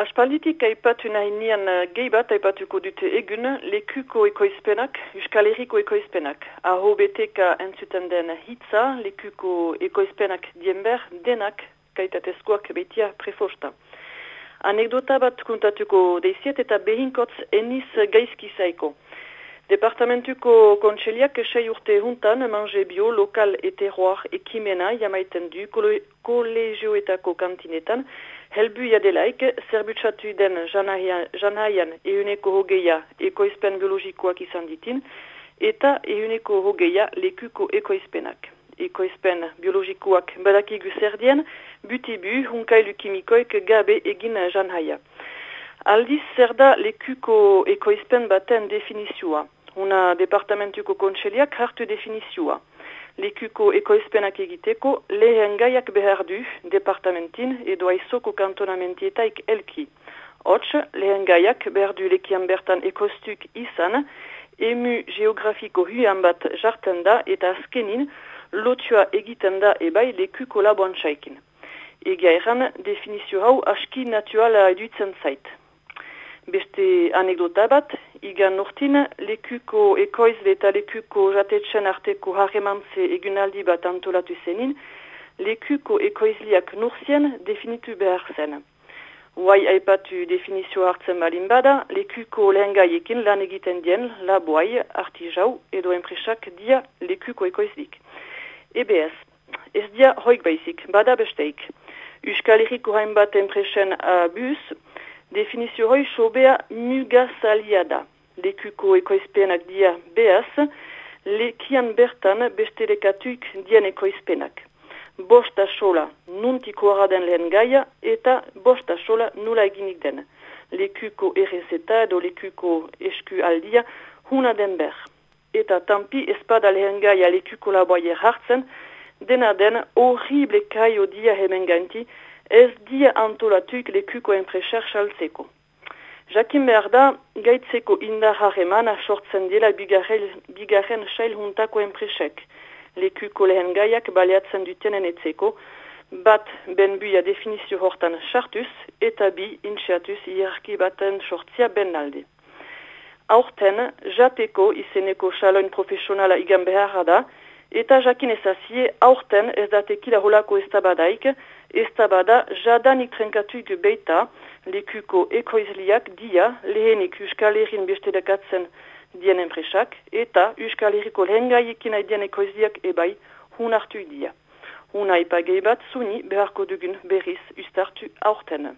Aspalditik aipatu nahi nian uh, gehi bat aipatuko dute egun lekuko ekoizpenak, Euskal Herriko ekoizpenak. Aho beteka entzuten den hitza, lekuko ekoizpenak dienber denak kaitatezkoak betia prefosta. Anekdota bat kuntatuko deiziet eta behinkotz eniz gaizki zaiko. Departamentuko kontseliak sei urte juntan manje bio lokal eterroar ekimena jamaiten du kolegioetako kantinetan helbuia delaik, zerbutsatu den janaian euneko hogeia ekoizpen biologikoak izan ditin, eta euneko hogeia lekuko ekoizpenak. Ekoizpen biologikoak badakigu zerdien, buti-bu hunkailu kimikoik gabe egin janaia. Aldiz zer da lekuko ekoizpen baten definizioa. Una departamentuko kontseliak hartu definizioa lekuko ekoizpenak egiteko lehen gaiak behar du departamentin edo aizoko kantonamentietaik elki. Hots, lehen gaiak behar du lekian bertan ekostuk izan, emu geografiko huan bat jarten da eta azkenin lotua egiten da ebai lekuko laboan txaikin. Egia erran, definizio hau aski natuala edutzen zait. Beste anekdota bat, igan nortin, lekuko ekoizle eta lekuko jatetxen arteko harremantze egunaldi bat antolatu zenin, lekuko ekoizliak nursien definitu behar zen. Huai aipatu definizio hartzen balin bada, lekuko lehengaiekin lan egiten dien laboai, artijau edo enpresak dia lekuko ekoizlik. EBS, ez dia hoik baizik, bada besteik. Euskal Herriko hainbat enpresen abuz, Definizio hoi sobea muga salia da. Lekuko ekoizpenak dia behaz, lekian bertan beste lekatuik dien ekoizpenak. Bosta sola nuntiko den lehen gaia eta bosta sola nula eginik den. Lekuko errezeta edo lekuko esku aldia huna den ber. Eta tampi espada lehen gaia lekuko laboaie hartzen, dena den horrible kaio dia hemen ganti, ez dia antolatuik lekuko enpreser saltzeko. Jakin behar da, gaitzeko indar harremana sortzen dela bigarren sail juntako enpresek. Lekuko lehen gaiak baleatzen dutenen etzeko, bat benbuia definizio hortan sartuz eta bi intxeatuz hierarki baten sortzia ben alde. Aurten, jateko izeneko saloin profesionala igan behar da, eta jakin ezazie aurten ez datekila holako ez tabadaik, ez tabada jadanik trenkatuik beita lekuko ekoizliak dia lehenik Euskal Herrin beste dakatzen dien enpresak, eta Euskal Herriko lehen gaiekin aidien ekoizliak ebai hun hartu dia. Hun haipagei bat zuni beharko dugun berriz ustartu aurten.